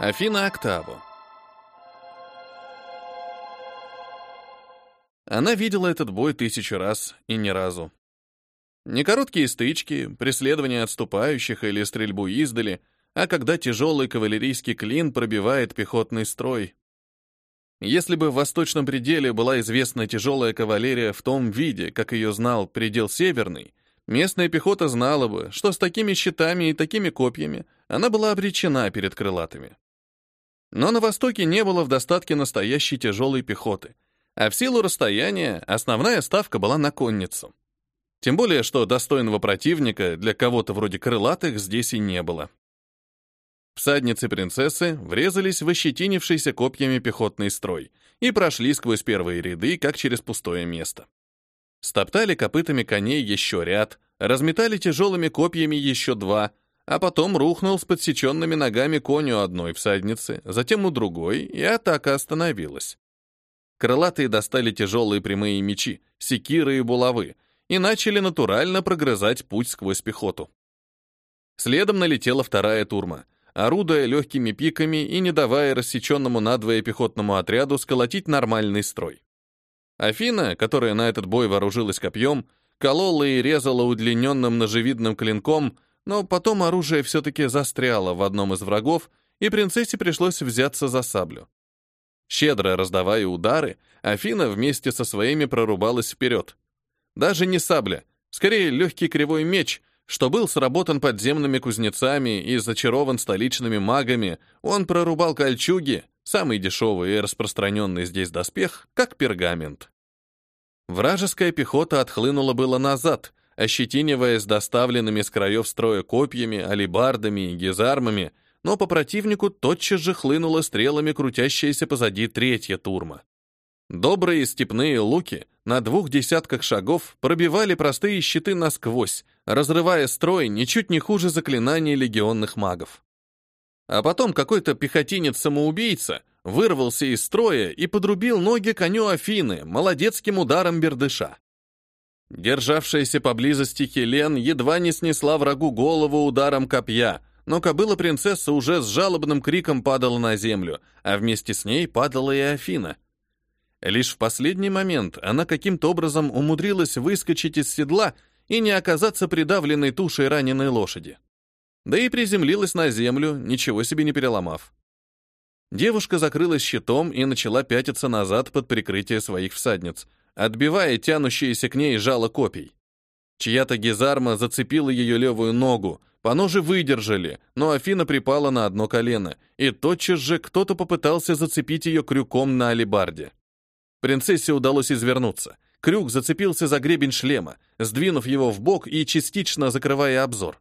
Афина Октаву. Она видела этот бой тысячу раз и ни разу. Не короткие стычки, преследование отступающих или стрельбу издали, а когда тяжелый кавалерийский клин пробивает пехотный строй. Если бы в Восточном пределе была известна тяжелая кавалерия в том виде, как ее знал предел Северный, местная пехота знала бы, что с такими щитами и такими копьями она была обречена перед крылатыми. Но на Востоке не было в достатке настоящей тяжелой пехоты, а в силу расстояния основная ставка была на конницу. Тем более, что достойного противника для кого-то вроде крылатых здесь и не было. Всадницы принцессы врезались в ощетинившийся копьями пехотный строй и прошли сквозь первые ряды, как через пустое место. Стоптали копытами коней еще ряд, разметали тяжелыми копьями еще два — а потом рухнул с подсеченными ногами коню одной всадницы, затем у другой, и атака остановилась. Крылатые достали тяжелые прямые мечи, секиры и булавы, и начали натурально прогрызать путь сквозь пехоту. Следом налетела вторая турма, орудуя легкими пиками и не давая рассеченному надвое пехотному отряду сколотить нормальный строй. Афина, которая на этот бой вооружилась копьем, колола и резала удлиненным ножевидным клинком, но потом оружие все-таки застряло в одном из врагов, и принцессе пришлось взяться за саблю. Щедро раздавая удары, Афина вместе со своими прорубалась вперед. Даже не сабля, скорее легкий кривой меч, что был сработан подземными кузнецами и зачарован столичными магами, он прорубал кольчуги, самый дешевый и распространенный здесь доспех, как пергамент. Вражеская пехота отхлынула было назад, ощетиниваясь доставленными с краев строя копьями, алибардами и гизармами, но по противнику тотчас же хлынула стрелами крутящаяся позади третья турма. Добрые степные луки на двух десятках шагов пробивали простые щиты насквозь, разрывая строй ничуть не хуже заклинаний легионных магов. А потом какой-то пехотинец-самоубийца вырвался из строя и подрубил ноги коню Афины молодецким ударом бердыша. Державшаяся поблизости Хелен едва не снесла врагу голову ударом копья, но кобыла-принцесса уже с жалобным криком падала на землю, а вместе с ней падала и Афина. Лишь в последний момент она каким-то образом умудрилась выскочить из седла и не оказаться придавленной тушей раненой лошади. Да и приземлилась на землю, ничего себе не переломав. Девушка закрылась щитом и начала пятиться назад под прикрытие своих всадниц — отбивая тянущиеся к ней жало копий. Чья-то гизарма зацепила ее левую ногу, по ноже выдержали, но Афина припала на одно колено, и тотчас же кто-то попытался зацепить ее крюком на алебарде. Принцессе удалось извернуться. Крюк зацепился за гребень шлема, сдвинув его в бок и частично закрывая обзор.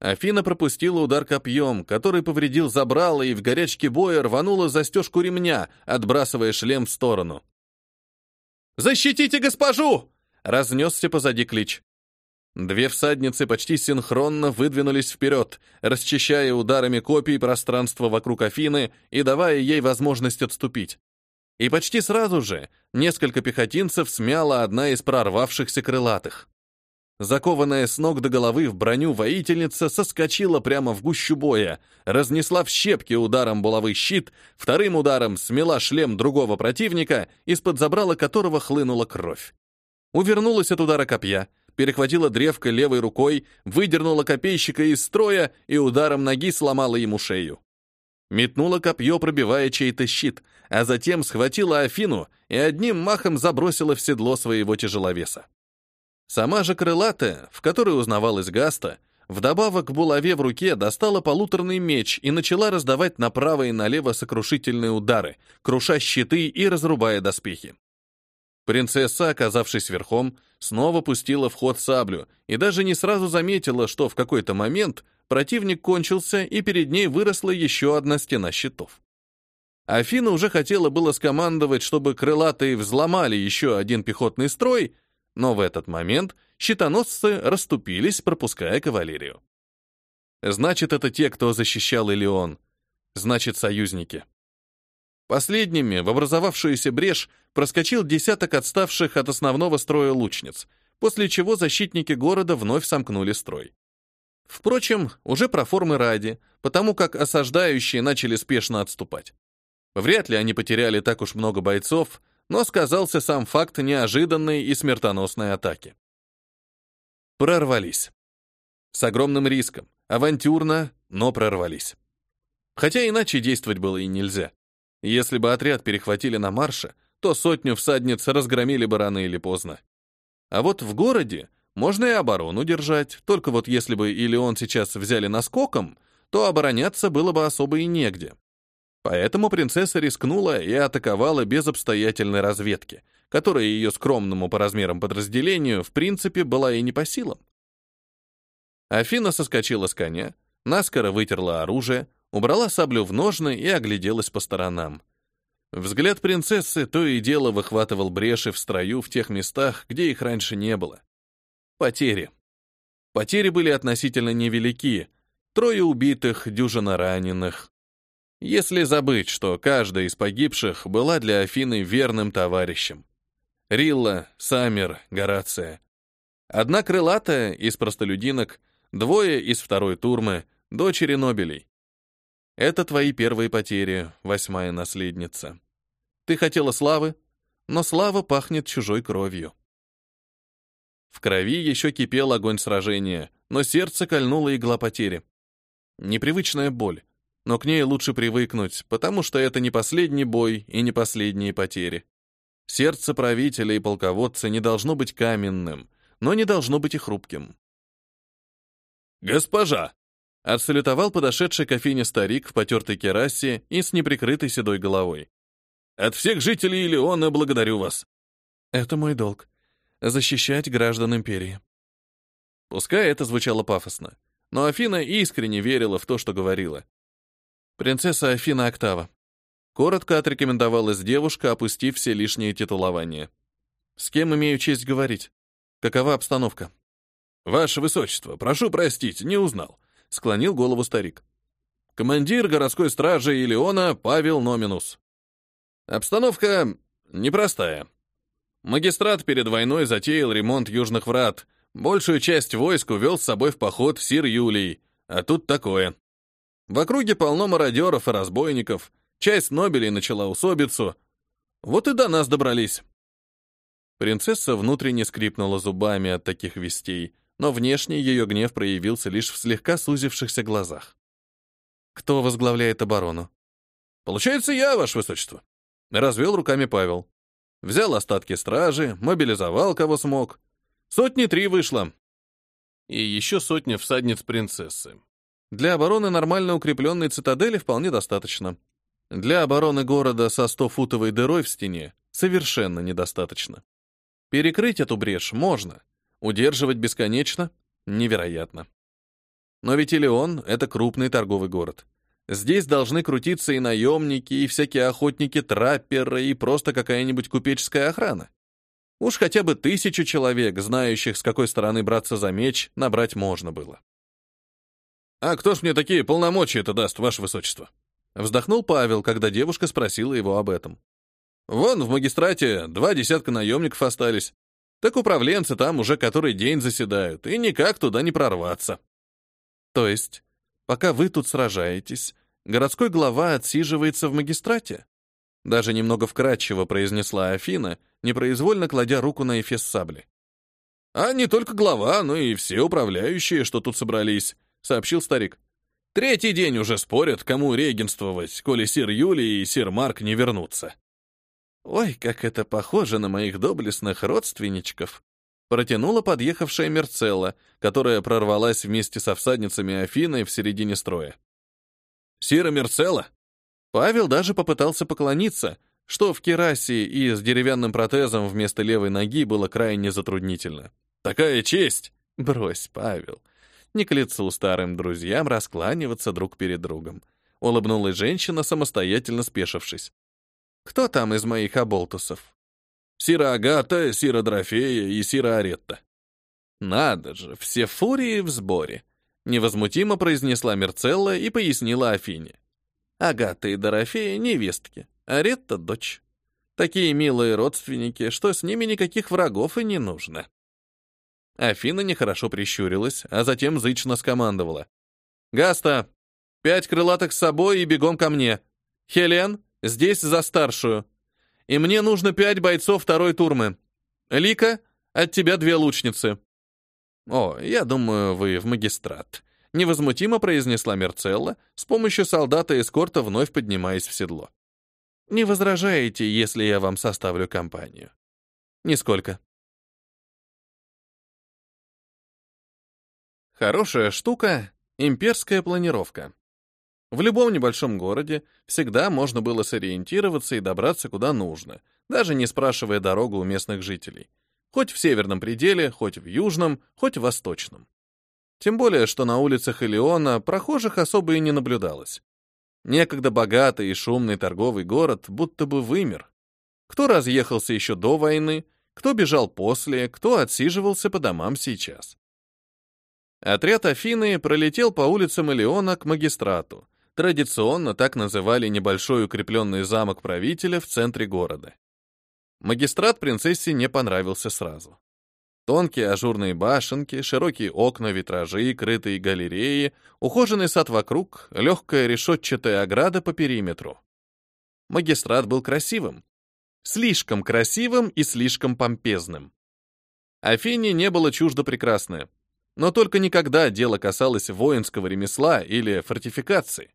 Афина пропустила удар копьем, который повредил забрало и в горячке боя рванула застежку ремня, отбрасывая шлем в сторону. «Защитите госпожу!» — разнесся позади клич. Две всадницы почти синхронно выдвинулись вперед, расчищая ударами копий пространство вокруг Афины и давая ей возможность отступить. И почти сразу же несколько пехотинцев смяла одна из прорвавшихся крылатых. Закованная с ног до головы в броню воительница соскочила прямо в гущу боя, разнесла в щепки ударом булавый щит, вторым ударом смела шлем другого противника, из-под забрала которого хлынула кровь. Увернулась от удара копья, перехватила древко левой рукой, выдернула копейщика из строя и ударом ноги сломала ему шею. Метнула копье, пробивая чей-то щит, а затем схватила Афину и одним махом забросила в седло своего тяжеловеса. Сама же крылатая, в которой узнавалась Гаста, вдобавок к булаве в руке достала полуторный меч и начала раздавать направо и налево сокрушительные удары, круша щиты и разрубая доспехи. Принцесса, оказавшись верхом, снова пустила в ход саблю и даже не сразу заметила, что в какой-то момент противник кончился, и перед ней выросла еще одна стена щитов. Афина уже хотела было скомандовать, чтобы крылатые взломали еще один пехотный строй, но в этот момент щитоносцы расступились, пропуская кавалерию. Значит, это те, кто защищал Илеон. Значит, союзники. Последними в образовавшуюся брешь проскочил десяток отставших от основного строя лучниц, после чего защитники города вновь сомкнули строй. Впрочем, уже про формы ради, потому как осаждающие начали спешно отступать. Вряд ли они потеряли так уж много бойцов, но сказался сам факт неожиданной и смертоносной атаки. Прорвались. С огромным риском, авантюрно, но прорвались. Хотя иначе действовать было и нельзя. Если бы отряд перехватили на марше, то сотню всадниц разгромили бы рано или поздно. А вот в городе можно и оборону держать, только вот если бы или он сейчас взяли наскоком, то обороняться было бы особо и негде. Поэтому принцесса рискнула и атаковала без обстоятельной разведки, которая ее скромному по размерам подразделению в принципе была и не по силам. Афина соскочила с коня, наскоро вытерла оружие, убрала саблю в ножны и огляделась по сторонам. Взгляд принцессы то и дело выхватывал бреши в строю в тех местах, где их раньше не было. Потери. Потери были относительно невелики. Трое убитых, дюжина раненых. Если забыть, что каждая из погибших была для Афины верным товарищем. Рилла, Самер, Горация. Одна крылатая из простолюдинок, двое из второй турмы, дочери Нобелей. Это твои первые потери, восьмая наследница. Ты хотела славы, но слава пахнет чужой кровью. В крови еще кипел огонь сражения, но сердце кольнула игла потери. Непривычная боль, но к ней лучше привыкнуть, потому что это не последний бой и не последние потери. Сердце правителя и полководца не должно быть каменным, но не должно быть и хрупким. «Госпожа!» — отсалютовал подошедший к Афине старик в потертой керасе и с неприкрытой седой головой. «От всех жителей Илеона благодарю вас». «Это мой долг — защищать граждан империи». Пускай это звучало пафосно, но Афина искренне верила в то, что говорила. Принцесса Афина Октава. Коротко отрекомендовалась девушка, опустив все лишние титулования. С кем имею честь говорить? Какова обстановка? Ваше высочество, прошу простить, не узнал, склонил голову старик. Командир городской стражи Илеона Павел Номинус. Обстановка непростая. Магистрат перед войной затеял ремонт южных врат. Большую часть войск увел с собой в поход сир Юлий. А тут такое. В округе полно мародеров и разбойников, часть Нобелей начала усобицу. Вот и до нас добрались. Принцесса внутренне скрипнула зубами от таких вестей, но внешне ее гнев проявился лишь в слегка сузившихся глазах. «Кто возглавляет оборону?» «Получается, я, ваше высочество», — развел руками Павел. Взял остатки стражи, мобилизовал, кого смог. Сотни три вышло. И еще сотня всадниц принцессы. Для обороны нормально укрепленной цитадели вполне достаточно. Для обороны города со 100-футовой дырой в стене совершенно недостаточно. Перекрыть эту брешь можно, удерживать бесконечно — невероятно. Но ведь Илеон — это крупный торговый город. Здесь должны крутиться и наемники, и всякие охотники-трапперы, и просто какая-нибудь купеческая охрана. Уж хотя бы тысячу человек, знающих, с какой стороны браться за меч, набрать можно было. «А кто ж мне такие полномочия-то даст, ваше высочество?» Вздохнул Павел, когда девушка спросила его об этом. «Вон, в магистрате два десятка наемников остались. Так управленцы там уже который день заседают, и никак туда не прорваться». «То есть, пока вы тут сражаетесь, городской глава отсиживается в магистрате?» Даже немного вкратчиво произнесла Афина, непроизвольно кладя руку на эфес сабли. «А не только глава, но и все управляющие, что тут собрались сообщил старик. Третий день уже спорят, кому регенствовать, коли сир Юлий и сир Марк не вернутся. Ой, как это похоже на моих доблестных родственничков. Протянула подъехавшая Мерцелла, которая прорвалась вместе со всадницами Афины в середине строя. «Сира Мерцелла?» Павел даже попытался поклониться, что в керасе и с деревянным протезом вместо левой ноги было крайне затруднительно. «Такая честь!» «Брось, Павел, не к лицу старым друзьям раскланиваться друг перед другом. Улыбнулась женщина, самостоятельно спешившись. «Кто там из моих оболтусов?» «Сира Агата, Сира Дрофея и Сира Аретта». «Надо же, все фурии в сборе», — невозмутимо произнесла Мерцелла и пояснила Афине. «Агата и Дорофея — невестки, Аретта — дочь. Такие милые родственники, что с ними никаких врагов и не нужно». Афина нехорошо прищурилась, а затем зычно скомандовала. «Гаста, пять крылатых с собой и бегом ко мне. Хелен, здесь за старшую. И мне нужно пять бойцов второй турмы. Лика, от тебя две лучницы». «О, я думаю, вы в магистрат», — невозмутимо произнесла Мерцелла, с помощью солдата-эскорта вновь поднимаясь в седло. «Не возражаете, если я вам составлю компанию?» «Нисколько», Хорошая штука — имперская планировка. В любом небольшом городе всегда можно было сориентироваться и добраться куда нужно, даже не спрашивая дорогу у местных жителей. Хоть в северном пределе, хоть в южном, хоть в восточном. Тем более, что на улицах Элеона прохожих особо и не наблюдалось. Некогда богатый и шумный торговый город будто бы вымер. Кто разъехался еще до войны, кто бежал после, кто отсиживался по домам сейчас. Отряд Афины пролетел по улицам Элеона к магистрату. Традиционно так называли небольшой укрепленный замок правителя в центре города. Магистрат принцессе не понравился сразу. Тонкие ажурные башенки, широкие окна, витражи, крытые галереи, ухоженный сад вокруг, легкая решетчатая ограда по периметру. Магистрат был красивым. Слишком красивым и слишком помпезным. Афине не было чуждо прекрасное. Но только никогда дело касалось воинского ремесла или фортификации.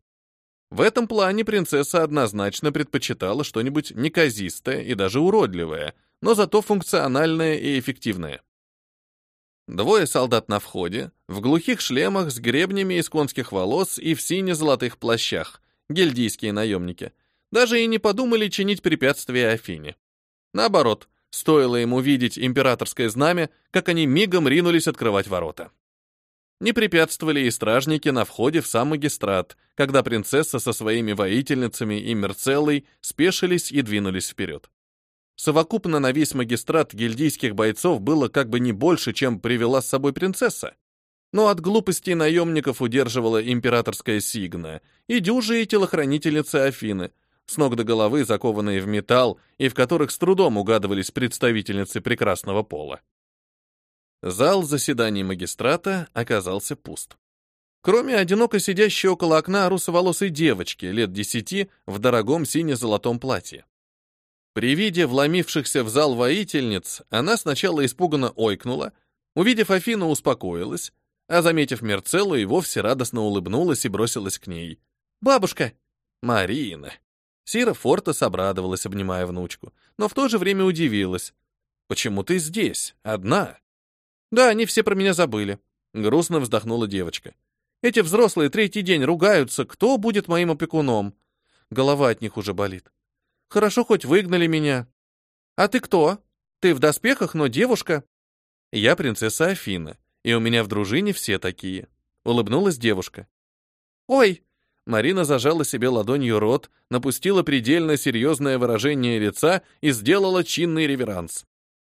В этом плане принцесса однозначно предпочитала что-нибудь неказистое и даже уродливое, но зато функциональное и эффективное. Двое солдат на входе, в глухих шлемах с гребнями из конских волос и в сине-золотых плащах, гильдийские наемники, даже и не подумали чинить препятствия Афине. Наоборот, Стоило ему видеть императорское знамя, как они мигом ринулись открывать ворота. Не препятствовали и стражники на входе в сам магистрат, когда принцесса со своими воительницами и Мерцеллой спешились и двинулись вперед. Совокупно на весь магистрат гильдийских бойцов было как бы не больше, чем привела с собой принцесса. Но от глупости наемников удерживала императорская сигна и дюжие телохранительницы Афины — с ног до головы закованные в металл и в которых с трудом угадывались представительницы прекрасного пола. Зал заседаний магистрата оказался пуст. Кроме одиноко сидящей около окна русоволосой девочки лет десяти в дорогом сине-золотом платье. При виде вломившихся в зал воительниц, она сначала испуганно ойкнула, увидев Афину, успокоилась, а, заметив Мерцеллу, и вовсе радостно улыбнулась и бросилась к ней. «Бабушка!» «Марина!» Сира Фортес обрадовалась, обнимая внучку, но в то же время удивилась. «Почему ты здесь? Одна?» «Да, они все про меня забыли», — грустно вздохнула девочка. «Эти взрослые третий день ругаются, кто будет моим опекуном. Голова от них уже болит. Хорошо, хоть выгнали меня. А ты кто? Ты в доспехах, но девушка?» «Я принцесса Афина, и у меня в дружине все такие», — улыбнулась девушка. «Ой!» Марина зажала себе ладонью рот, напустила предельно серьезное выражение лица и сделала чинный реверанс.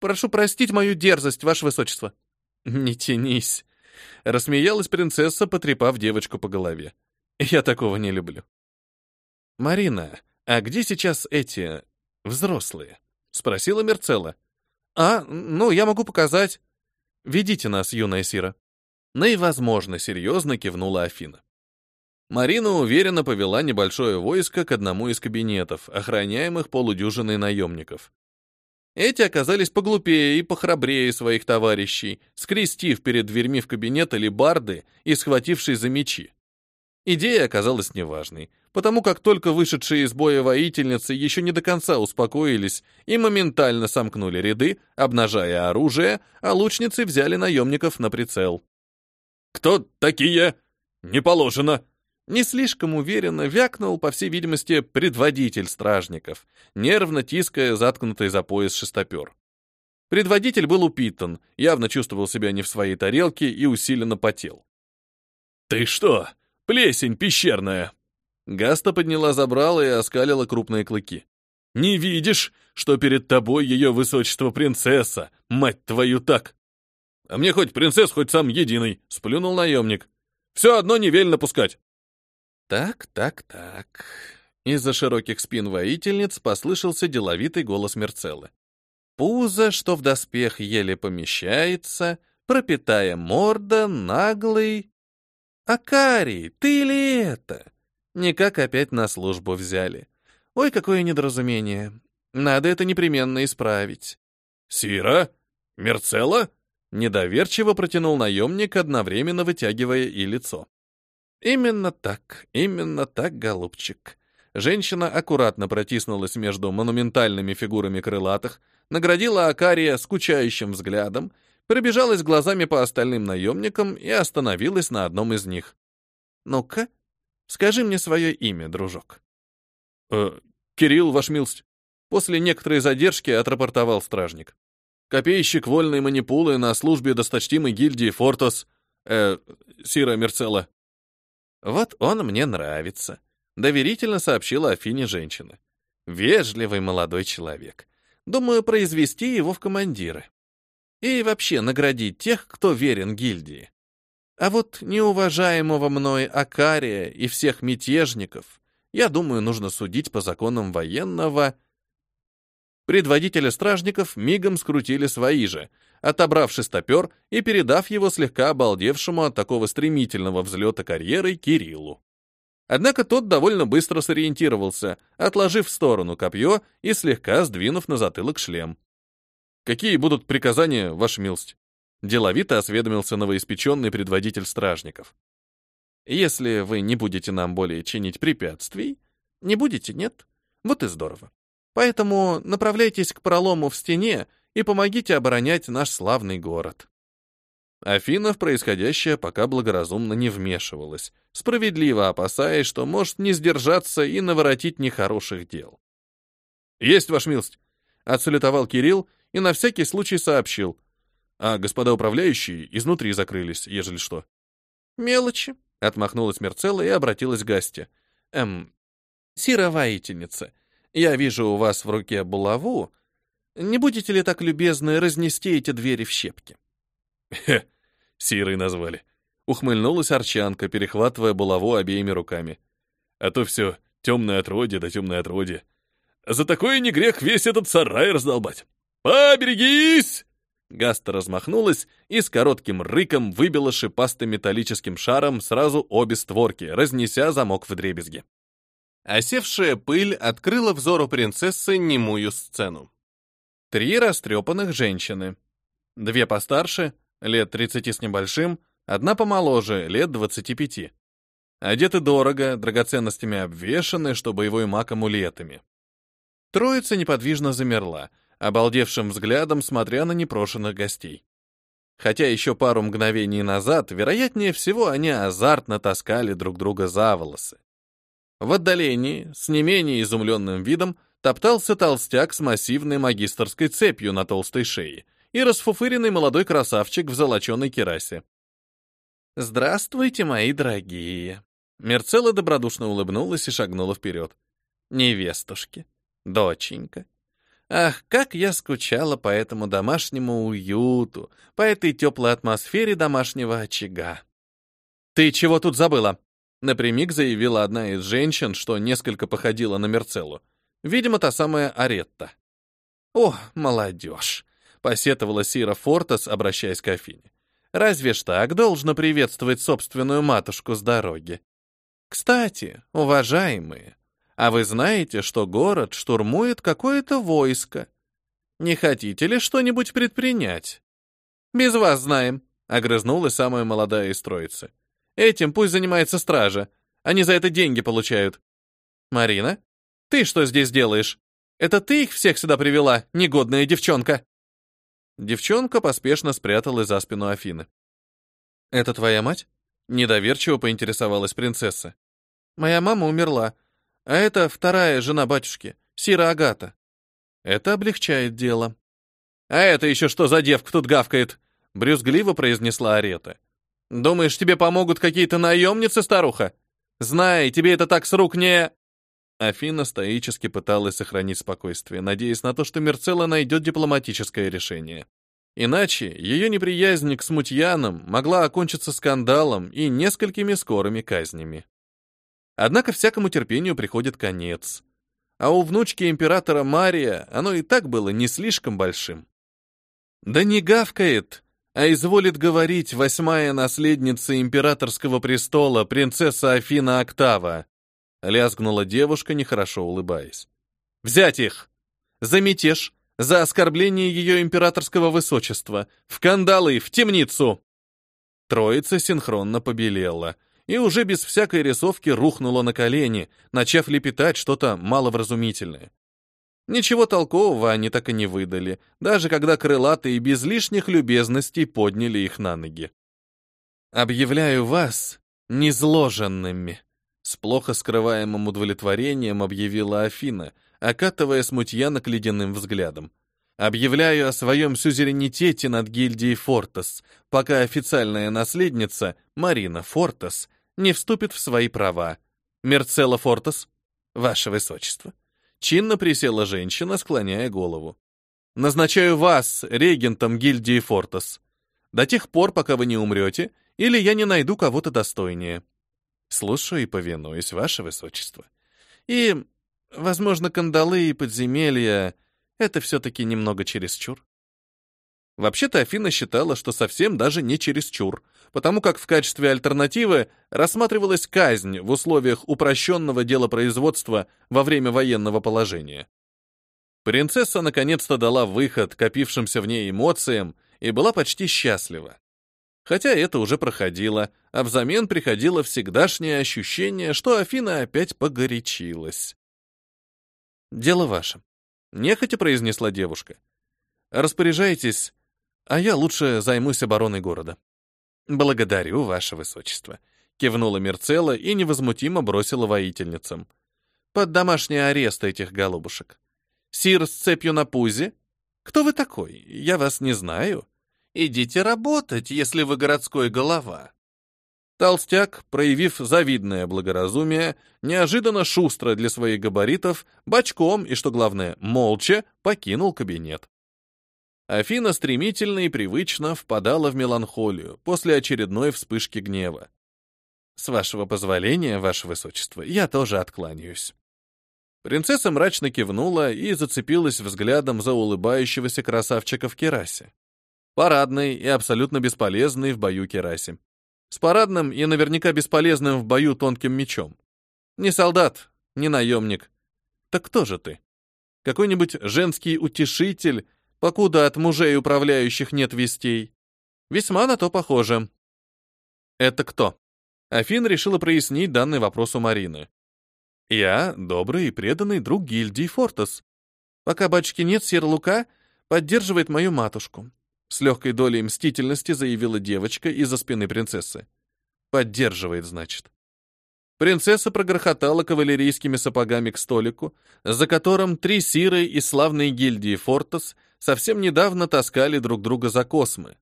«Прошу простить мою дерзость, ваше высочество». «Не тянись», — рассмеялась принцесса, потрепав девочку по голове. «Я такого не люблю». «Марина, а где сейчас эти... взрослые?» — спросила Мерцелла. «А, ну, я могу показать». «Ведите нас, юная Сира». Наивозможно серьезно кивнула Афина. Марина уверенно повела небольшое войско к одному из кабинетов, охраняемых полудюжиной наемников. Эти оказались поглупее и похрабрее своих товарищей, скрестив перед дверьми в кабинет алебарды и схватившись за мечи. Идея оказалась неважной, потому как только вышедшие из боя воительницы еще не до конца успокоились и моментально сомкнули ряды, обнажая оружие, а лучницы взяли наемников на прицел. «Кто такие? Не положено!» Не слишком уверенно вякнул, по всей видимости, предводитель стражников, нервно тиская заткнутый за пояс шестопер. Предводитель был упитан, явно чувствовал себя не в своей тарелке и усиленно потел. «Ты что, плесень пещерная?» Гаста подняла забрала и оскалила крупные клыки. «Не видишь, что перед тобой ее высочество принцесса, мать твою так?» «А мне хоть принцесс, хоть сам единый», — сплюнул наемник. «Все одно не велено пускать». Так, так, так. Из-за широких спин воительниц послышался деловитый голос Мерцеллы. Пузо, что в доспех еле помещается, пропитая морда, наглый. Акарий, ты ли это? Никак опять на службу взяли. Ой, какое недоразумение. Надо это непременно исправить. Сира? Мерцелла? Недоверчиво протянул наемник, одновременно вытягивая и лицо. Именно так, именно так, голубчик. Женщина аккуратно протиснулась между монументальными фигурами крылатых, наградила Акария скучающим взглядом, пробежалась глазами по остальным наемникам и остановилась на одном из них. «Ну-ка, скажи мне свое имя, дружок». «Э, Кирилл, ваш милость». После некоторой задержки отрапортовал стражник. Копейщик вольной манипулы на службе досточтимой гильдии Фортос, э, Сира Мерцелла. Вот он мне нравится, доверительно сообщила Афине женщина. Вежливый молодой человек. Думаю, произвести его в командиры. И вообще наградить тех, кто верен гильдии. А вот неуважаемого мной Акария и всех мятежников, я думаю, нужно судить по законам военного. Предводителя стражников мигом скрутили свои же, отобрав шестопер и передав его слегка обалдевшему от такого стремительного взлета карьеры Кириллу. Однако тот довольно быстро сориентировался, отложив в сторону копье и слегка сдвинув на затылок шлем. «Какие будут приказания, ваша милость?» Деловито осведомился новоиспеченный предводитель стражников. «Если вы не будете нам более чинить препятствий, не будете, нет? Вот и здорово. Поэтому направляйтесь к пролому в стене и помогите оборонять наш славный город». Афина в происходящее пока благоразумно не вмешивалась, справедливо опасаясь, что может не сдержаться и наворотить нехороших дел. «Есть, ваш милость!» — отсалютовал Кирилл и на всякий случай сообщил. «А господа управляющие изнутри закрылись, ежели что». «Мелочи», — отмахнулась Мерцелла и обратилась к Гасте. «Эм, Сира воительница, я вижу у вас в руке булаву. Не будете ли так любезны разнести эти двери в щепки?» «Хе, Сирой назвали», — ухмыльнулась Арчанка, перехватывая булаву обеими руками. «А то все темное отродье да темное отродье. За такое не грех весь этот сарай раздолбать. Поберегись!» Гаста размахнулась и с коротким рыком выбила шипастым металлическим шаром сразу обе створки, разнеся замок в дребезги. Осевшая пыль открыла взору принцессы немую сцену. Три растрепанных женщины. Две постарше, лет 30 с небольшим, одна помоложе, лет 25. Одеты дорого, драгоценностями обвешаны, что боевой маг амулетами. Троица неподвижно замерла, обалдевшим взглядом смотря на непрошенных гостей. Хотя еще пару мгновений назад, вероятнее всего, они азартно таскали друг друга за волосы. В отдалении, с не менее изумленным видом, топтался толстяк с массивной магистрской цепью на толстой шее — и расфуфыренный молодой красавчик в золоченой керасе. «Здравствуйте, мои дорогие!» Мерцелла добродушно улыбнулась и шагнула вперед. «Невестушки, доченька, ах, как я скучала по этому домашнему уюту, по этой теплой атмосфере домашнего очага!» «Ты чего тут забыла?» Напрямик заявила одна из женщин, что несколько походила на Мерцеллу. Видимо, та самая Аретта. «О, молодежь! посетовала Сира Фортес, обращаясь к Афине. Разве ж так должно приветствовать собственную матушку с дороги? Кстати, уважаемые, а вы знаете, что город штурмует какое-то войско? Не хотите ли что-нибудь предпринять? Без вас знаем, огрызнулась самая молодая из троицы. Этим пусть занимается стража. Они за это деньги получают. Марина, ты что здесь делаешь? Это ты их всех сюда привела, негодная девчонка? Девчонка поспешно спряталась за спину Афины. «Это твоя мать?» — недоверчиво поинтересовалась принцесса. «Моя мама умерла, а это вторая жена батюшки, Сира Агата. Это облегчает дело». «А это еще что за девка тут гавкает?» — брюзгливо произнесла Арета. «Думаешь, тебе помогут какие-то наемницы, старуха? Знай, тебе это так с рук не...» Афина стоически пыталась сохранить спокойствие, надеясь на то, что Мерцелла найдет дипломатическое решение. Иначе ее неприязнь к смутьянам могла окончиться скандалом и несколькими скорыми казнями. Однако всякому терпению приходит конец. А у внучки императора Мария оно и так было не слишком большим. «Да не гавкает!» а изволит говорить восьмая наследница императорского престола, принцесса Афина Октава, лязгнула девушка, нехорошо улыбаясь. Взять их! За мятеж, за оскорбление ее императорского высочества, в кандалы, в темницу! Троица синхронно побелела и уже без всякой рисовки рухнула на колени, начав лепетать что-то маловразумительное. Ничего толкового они так и не выдали, даже когда крылатые без лишних любезностей подняли их на ноги. «Объявляю вас незложенными», — с плохо скрываемым удовлетворением объявила Афина, окатывая смутьяна к ледяным взглядом. «Объявляю о своем сюзеренитете над гильдией Фортас, пока официальная наследница, Марина Фортас, не вступит в свои права. Мерцелла Фортас, ваше высочество». Чинно присела женщина, склоняя голову. «Назначаю вас регентом гильдии Фортас. До тех пор, пока вы не умрете, или я не найду кого-то достойнее. Слушаю и повинуюсь, ваше высочество. И, возможно, кандалы и подземелья — это все-таки немного чересчур». Вообще-то Афина считала, что совсем даже не чересчур, потому как в качестве альтернативы рассматривалась казнь в условиях упрощенного делопроизводства во время военного положения. Принцесса наконец-то дала выход копившимся в ней эмоциям и была почти счастлива. Хотя это уже проходило, а взамен приходило всегдашнее ощущение, что Афина опять погорячилась. «Дело ваше», — нехотя произнесла девушка. «Распоряжайтесь, а я лучше займусь обороной города». «Благодарю, ваше высочество», — кивнула Мерцелла и невозмутимо бросила воительницам. «Под домашний арест этих голубушек. Сир с цепью на пузе? Кто вы такой? Я вас не знаю. Идите работать, если вы городской голова». Толстяк, проявив завидное благоразумие, неожиданно шустро для своих габаритов, бочком и, что главное, молча покинул кабинет. Афина стремительно и привычно впадала в меланхолию после очередной вспышки гнева. «С вашего позволения, ваше высочество, я тоже откланяюсь». Принцесса мрачно кивнула и зацепилась взглядом за улыбающегося красавчика в керасе. Парадный и абсолютно бесполезный в бою керасе. С парадным и наверняка бесполезным в бою тонким мечом. Не солдат, не наемник. Так кто же ты? Какой-нибудь женский утешитель покуда от мужей управляющих нет вестей. Весьма на то похоже. Это кто? Афин решила прояснить данный вопрос у Марины. Я добрый и преданный друг гильдии Фортас. Пока батюшки нет, сир Лука поддерживает мою матушку. С легкой долей мстительности заявила девочка из-за спины принцессы. Поддерживает, значит. Принцесса прогрохотала кавалерийскими сапогами к столику, за которым три сиры и славные гильдии Фортас совсем недавно таскали друг друга за космы.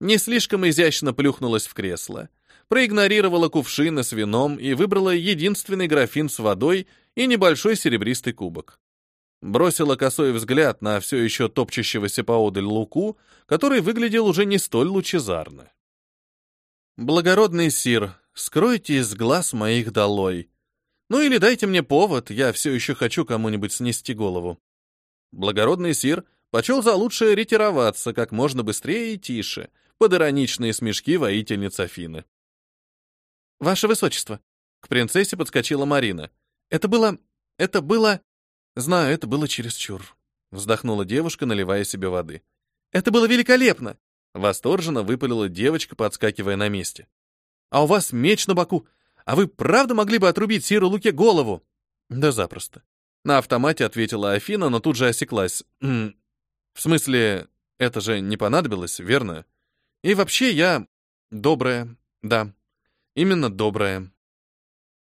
Не слишком изящно плюхнулась в кресло, проигнорировала кувшины с вином и выбрала единственный графин с водой и небольшой серебристый кубок. Бросила косой взгляд на все еще топчущегося поодаль Луку, который выглядел уже не столь лучезарно. «Благородный сир, скройте из глаз моих долой. Ну или дайте мне повод, я все еще хочу кому-нибудь снести голову». Благородный сир почел за лучшее ретироваться как можно быстрее и тише, под ироничные смешки воительниц Афины. «Ваше Высочество!» К принцессе подскочила Марина. «Это было... это было...» «Знаю, это было чересчур», — вздохнула девушка, наливая себе воды. «Это было великолепно!» Восторженно выпалила девочка, подскакивая на месте. «А у вас меч на боку! А вы правда могли бы отрубить Сиру Луке голову?» «Да запросто». На автомате ответила Афина, но тут же осеклась. В смысле, это же не понадобилось, верно? И вообще я добрая, да, именно добрая.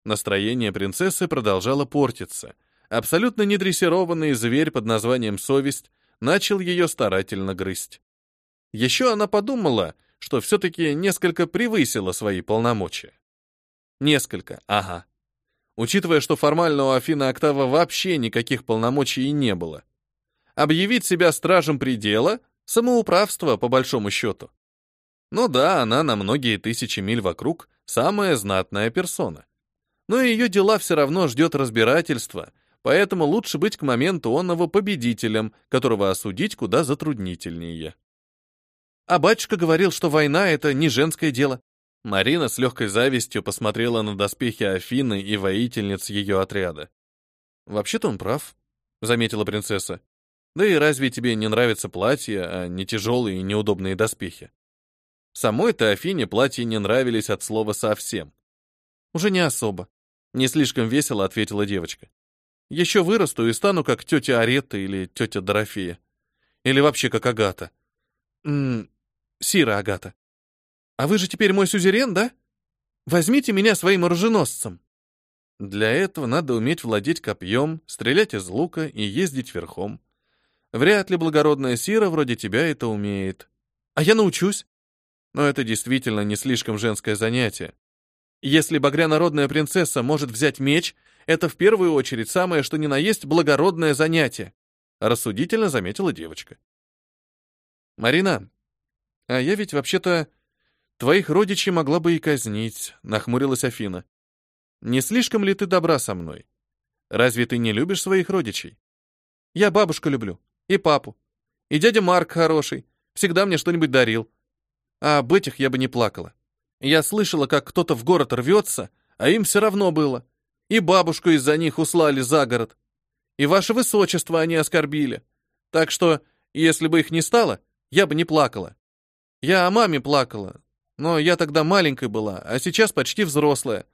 Настроение принцессы продолжало портиться. Абсолютно недрессированный зверь под названием совесть начал ее старательно грызть. Еще она подумала, что все-таки несколько превысила свои полномочия. Несколько, ага. Учитывая, что формально у Афины Октава вообще никаких полномочий и не было. Объявить себя стражем предела — самоуправство, по большому счету. Ну да, она на многие тысячи миль вокруг самая знатная персона. Но ее дела все равно ждет разбирательство, поэтому лучше быть к моменту онного победителем, которого осудить куда затруднительнее. А батюшка говорил, что война — это не женское дело. Марина с легкой завистью посмотрела на доспехи Афины и воительниц ее отряда. «Вообще-то он прав», — заметила принцесса. «Да и разве тебе не нравится платье, а не тяжелые и неудобные доспехи?» Самой-то Афине платья не нравились от слова совсем. «Уже не особо», — не слишком весело ответила девочка. «Еще вырасту и стану как тетя Аретта или тетя Дорофея. Или вообще как Агата. М Сира Агата. А вы же теперь мой сюзерен, да? Возьмите меня своим оруженосцем. Для этого надо уметь владеть копьем, стрелять из лука и ездить верхом. Вряд ли благородная Сира вроде тебя это умеет. А я научусь. Но это действительно не слишком женское занятие. Если багрянародная принцесса может взять меч, это в первую очередь самое что ни на есть благородное занятие, рассудительно заметила девочка. Марина, а я ведь вообще-то твоих родичей могла бы и казнить, нахмурилась Афина. Не слишком ли ты добра со мной? Разве ты не любишь своих родичей? Я бабушку люблю, и папу. И дядя Марк хороший, всегда мне что-нибудь дарил. А об этих я бы не плакала. Я слышала, как кто-то в город рвется, а им все равно было. И бабушку из-за них услали за город. И ваше высочество они оскорбили. Так что, если бы их не стало, я бы не плакала. Я о маме плакала, но я тогда маленькой была, а сейчас почти взрослая.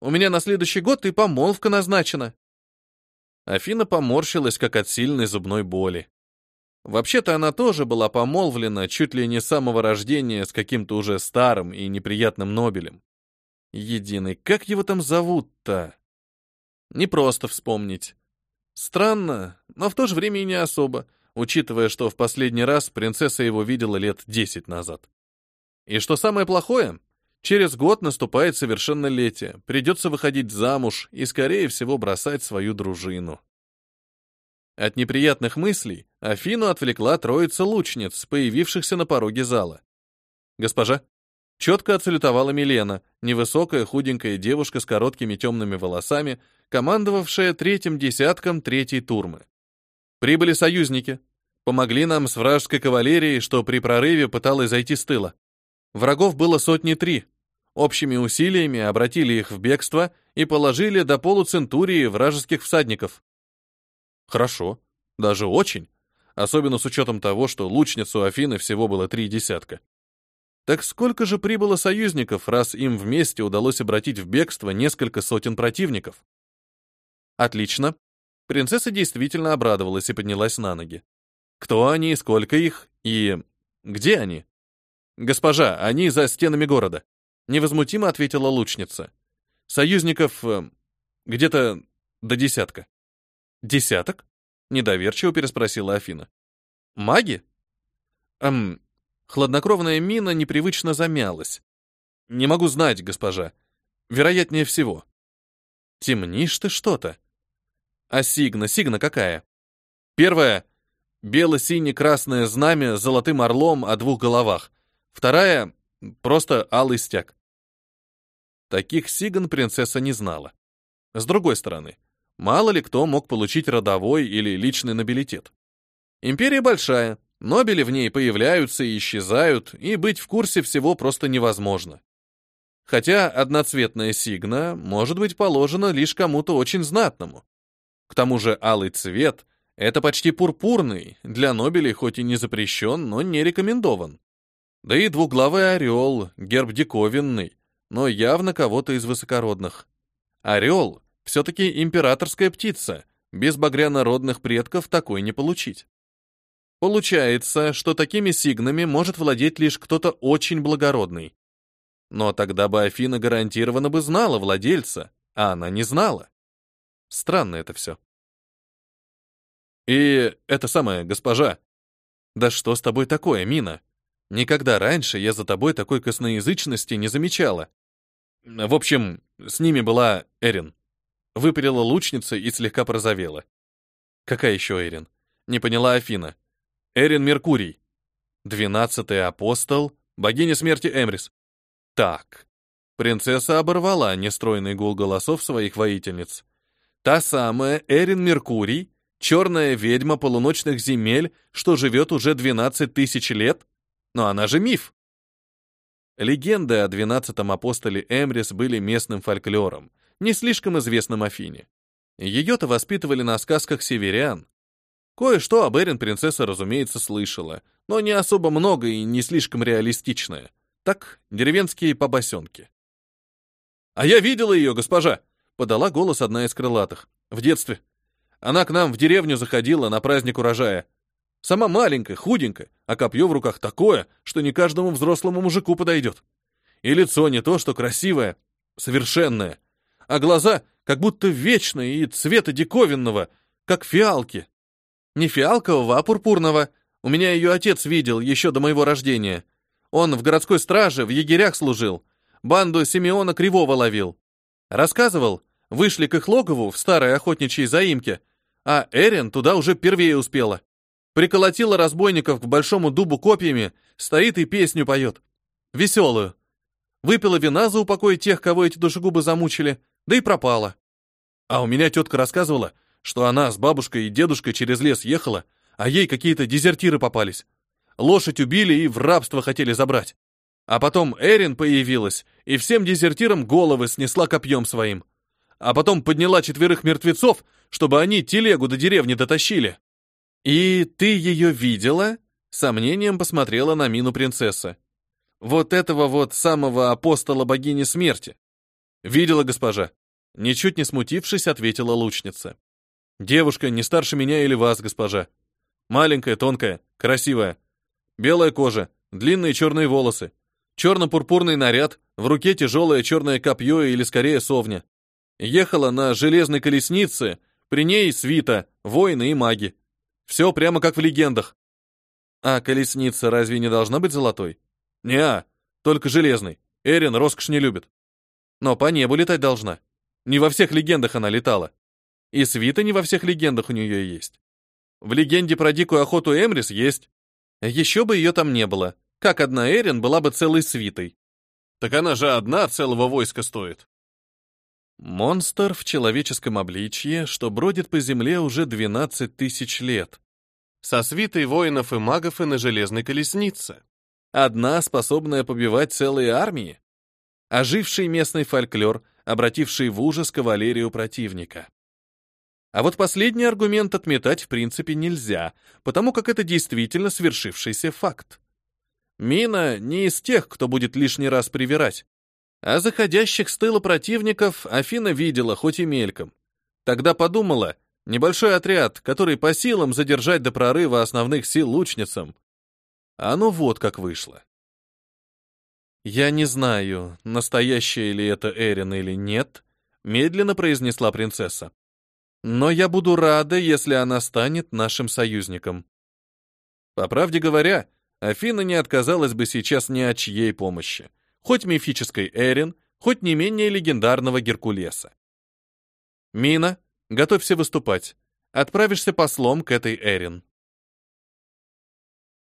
У меня на следующий год и помолвка назначена. Афина поморщилась, как от сильной зубной боли. Вообще-то она тоже была помолвлена чуть ли не с самого рождения с каким-то уже старым и неприятным Нобелем. Единый, как его там зовут-то? Не просто вспомнить. Странно, но в то же время и не особо учитывая, что в последний раз принцесса его видела лет десять назад. И что самое плохое, через год наступает совершеннолетие, придется выходить замуж и, скорее всего, бросать свою дружину. От неприятных мыслей Афину отвлекла троица лучниц, появившихся на пороге зала. «Госпожа», четко отсалютовала Милена, невысокая худенькая девушка с короткими темными волосами, командовавшая третьим десятком третьей турмы. Прибыли союзники. Помогли нам с вражеской кавалерией, что при прорыве пыталась зайти с тыла. Врагов было сотни три. Общими усилиями обратили их в бегство и положили до полуцентурии вражеских всадников. Хорошо, даже очень, особенно с учетом того, что лучницу Афины всего было три десятка. Так сколько же прибыло союзников, раз им вместе удалось обратить в бегство несколько сотен противников? Отлично, Принцесса действительно обрадовалась и поднялась на ноги. Кто они, сколько их и где они? Госпожа, они за стенами города, невозмутимо ответила лучница. Союзников э, где-то до десятка. Десяток? недоверчиво переспросила Афина. Маги? Эм, хладнокровная мина непривычно замялась. Не могу знать, госпожа. Вероятнее всего. Темнишь ты что-то. А сигна? Сигна какая? Первая — бело-сине-красное знамя с золотым орлом о двух головах. Вторая — просто алый стяг. Таких сигн принцесса не знала. С другой стороны, мало ли кто мог получить родовой или личный нобилитет. Империя большая, нобели в ней появляются и исчезают, и быть в курсе всего просто невозможно. Хотя одноцветная сигна может быть положена лишь кому-то очень знатному. К тому же алый цвет — это почти пурпурный, для Нобелей хоть и не запрещен, но не рекомендован. Да и двуглавый орел, герб диковинный, но явно кого-то из высокородных. Орел — все-таки императорская птица, без багрянородных предков такой не получить. Получается, что такими сигнами может владеть лишь кто-то очень благородный. Но тогда бы Афина гарантированно бы знала владельца, а она не знала. Странно это все. И это самое, госпожа. Да что с тобой такое, Мина? Никогда раньше я за тобой такой косноязычности не замечала. В общем, с ними была Эрин. Выпалила лучница и слегка порозовела. Какая еще Эрин? Не поняла Афина. Эрин Меркурий. Двенадцатый апостол, богиня смерти Эмрис. Так. Принцесса оборвала нестройный гул голосов своих воительниц. Та самая Эрин Меркурий, черная ведьма полуночных земель, что живет уже 12 тысяч лет? Но она же миф. Легенды о двенадцатом апостоле Эмрис были местным фольклором, не слишком известным Афине. Ее-то воспитывали на сказках северян. Кое-что об Эрин принцесса, разумеется, слышала, но не особо много и не слишком реалистичное. Так, деревенские побосенки. «А я видела ее, госпожа!» — подала голос одна из крылатых. «В детстве. Она к нам в деревню заходила на праздник урожая. Сама маленькая, худенькая, а копье в руках такое, что не каждому взрослому мужику подойдет. И лицо не то, что красивое, совершенное, а глаза как будто вечные и цвета диковинного, как фиалки. Не фиалкового, а пурпурного. У меня ее отец видел еще до моего рождения. Он в городской страже, в егерях служил. Банду Симеона Кривого ловил. Рассказывал, вышли к их логову в старой охотничьей заимке, а Эрин туда уже первее успела. Приколотила разбойников к большому дубу копьями, стоит и песню поет. Веселую. Выпила вина за упокой тех, кого эти душегубы замучили, да и пропала. А у меня тетка рассказывала, что она с бабушкой и дедушкой через лес ехала, а ей какие-то дезертиры попались. Лошадь убили и в рабство хотели забрать. А потом Эрин появилась и всем дезертирам головы снесла копьем своим. А потом подняла четверых мертвецов, чтобы они телегу до деревни дотащили. «И ты ее видела?» — сомнением посмотрела на мину принцесса. «Вот этого вот самого апостола богини смерти». «Видела, госпожа». Ничуть не смутившись, ответила лучница. «Девушка не старше меня или вас, госпожа. Маленькая, тонкая, красивая. Белая кожа, длинные черные волосы, черно-пурпурный наряд, в руке тяжелое черное копье или скорее совня. Ехала на железной колеснице, при ней свита, воины и маги. Все прямо как в легендах. А колесница разве не должна быть золотой? Не, только железной. Эрин роскошь не любит. Но по небу летать должна. Не во всех легендах она летала. И свита не во всех легендах у нее есть. В легенде про дикую охоту Эмрис есть. Еще бы ее там не было. Как одна Эрин была бы целой свитой. Так она же одна целого войска стоит. Монстр в человеческом обличье, что бродит по земле уже 12 тысяч лет. Со свитой воинов и магов и на железной колеснице. Одна, способная побивать целые армии. Оживший местный фольклор, обративший в ужас кавалерию противника. А вот последний аргумент отметать в принципе нельзя, потому как это действительно свершившийся факт. Мина не из тех, кто будет лишний раз привирать. А заходящих с тыла противников Афина видела, хоть и мельком. Тогда подумала, небольшой отряд, который по силам задержать до прорыва основных сил лучницам. А ну вот как вышло. «Я не знаю, настоящая ли это Эрин или нет», — медленно произнесла принцесса. «Но я буду рада, если она станет нашим союзником». По правде говоря, Афина не отказалась бы сейчас ни от чьей помощи хоть мифической Эрин, хоть не менее легендарного Геркулеса. Мина, готовься выступать. Отправишься послом к этой Эрин.